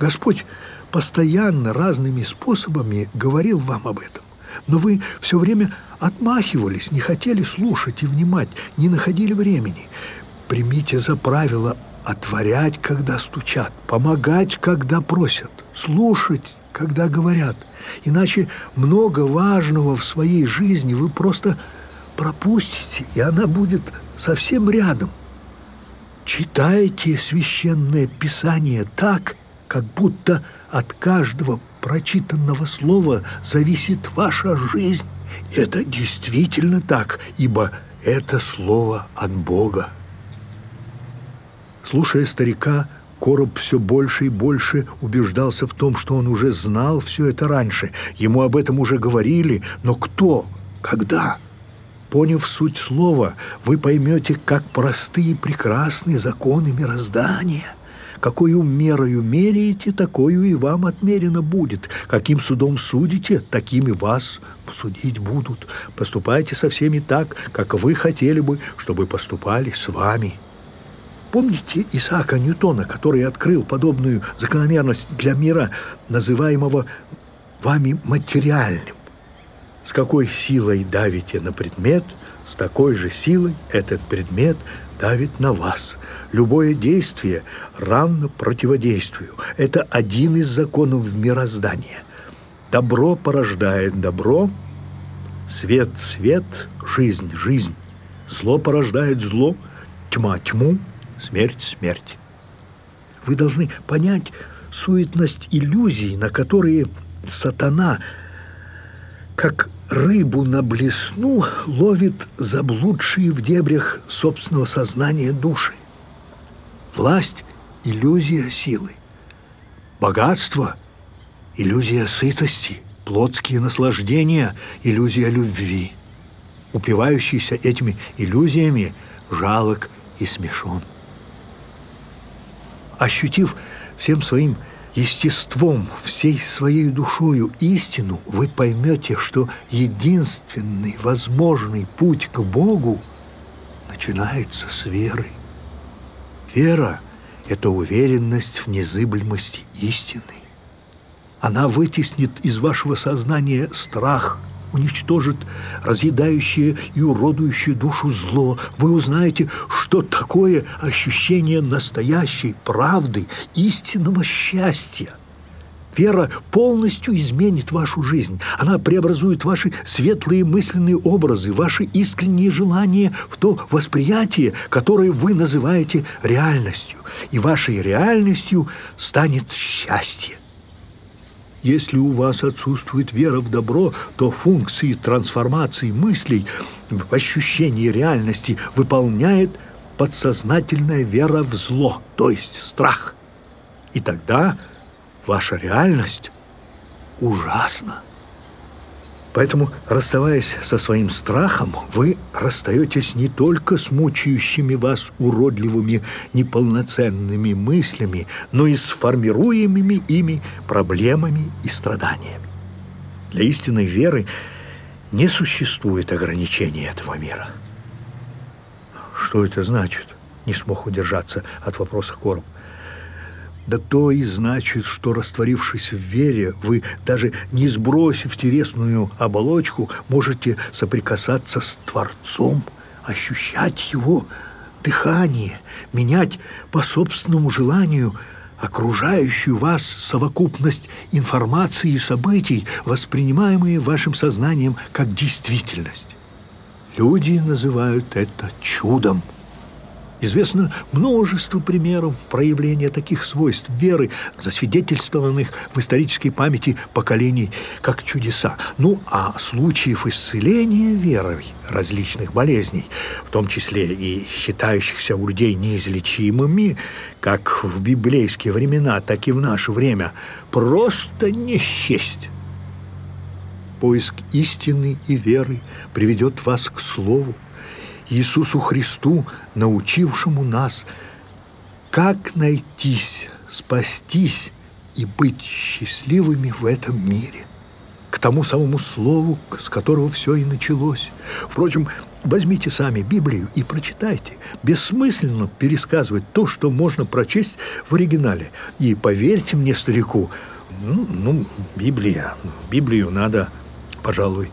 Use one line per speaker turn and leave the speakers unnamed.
Господь постоянно разными способами говорил вам об этом. Но вы все время отмахивались, не хотели слушать и внимать, не находили времени. Примите за правило отворять, когда стучат, помогать, когда просят, слушать, когда говорят. Иначе много важного в своей жизни вы просто пропустите, и она будет совсем рядом. Читайте священное писание так, как будто от каждого прочитанного слова зависит ваша жизнь. И это действительно так, ибо это слово от Бога. Слушая старика, Короб все больше и больше убеждался в том, что он уже знал все это раньше. Ему об этом уже говорили, но кто? Когда? Поняв суть слова, вы поймете, как простые и прекрасные законы мироздания – Какую мерою меряете, такую и вам отмерено будет. Каким судом судите, такими вас судить будут. Поступайте со всеми так, как вы хотели бы, чтобы поступали с вами. Помните Исаака Ньютона, который открыл подобную закономерность для мира, называемого вами материальным? С какой силой давите на предмет, с такой же силой этот предмет давит на вас. Любое действие равно противодействию. Это один из законов мироздания. Добро порождает добро, свет – свет, жизнь – жизнь. Зло порождает зло, тьма – тьму, смерть – смерть. Вы должны понять суетность иллюзий, на которые сатана, как рыбу на блесну ловит заблудшие в дебрях собственного сознания души. Власть – иллюзия силы. Богатство – иллюзия сытости. Плотские наслаждения – иллюзия любви. Упивающийся этими иллюзиями жалок и смешон. Ощутив всем своим естеством, всей своей душою истину, вы поймете, что единственный возможный путь к Богу начинается с веры. Вера – это уверенность в незыблемости истины. Она вытеснит из вашего сознания страх – уничтожит разъедающее и уродующее душу зло. Вы узнаете, что такое ощущение настоящей правды, истинного счастья. Вера полностью изменит вашу жизнь. Она преобразует ваши светлые мысленные образы, ваши искренние желания в то восприятие, которое вы называете реальностью. И вашей реальностью станет счастье. Если у вас отсутствует вера в добро, то функции трансформации мыслей в ощущении реальности выполняет подсознательная вера в зло, то есть страх. И тогда ваша реальность ужасна. Поэтому, расставаясь со своим страхом, вы расстаетесь не только с мучающими вас уродливыми неполноценными мыслями, но и с формируемыми ими проблемами и страданиями. Для истинной веры не существует ограничений этого мира. Что это значит? Не смог удержаться от вопроса Короб. Да то и значит, что, растворившись в вере, вы, даже не сбросив телесную оболочку, можете соприкасаться с Творцом, ощущать Его дыхание, менять по собственному желанию окружающую вас совокупность информации и событий, воспринимаемые вашим сознанием как действительность. Люди называют это чудом – Известно множество примеров проявления таких свойств веры, засвидетельствованных в исторической памяти поколений как чудеса. Ну, а случаев исцеления верой различных болезней, в том числе и считающихся у людей неизлечимыми, как в библейские времена, так и в наше время, просто не счесть. Поиск истины и веры приведет вас к Слову, Иисусу Христу, научившему нас, как найтись, спастись и быть счастливыми в этом мире. К тому самому слову, с которого все и началось. Впрочем, Возьмите сами Библию и прочитайте. Бессмысленно пересказывать то, что можно прочесть в оригинале. И поверьте мне, старику, ну, ну Библия, Библию надо, пожалуй,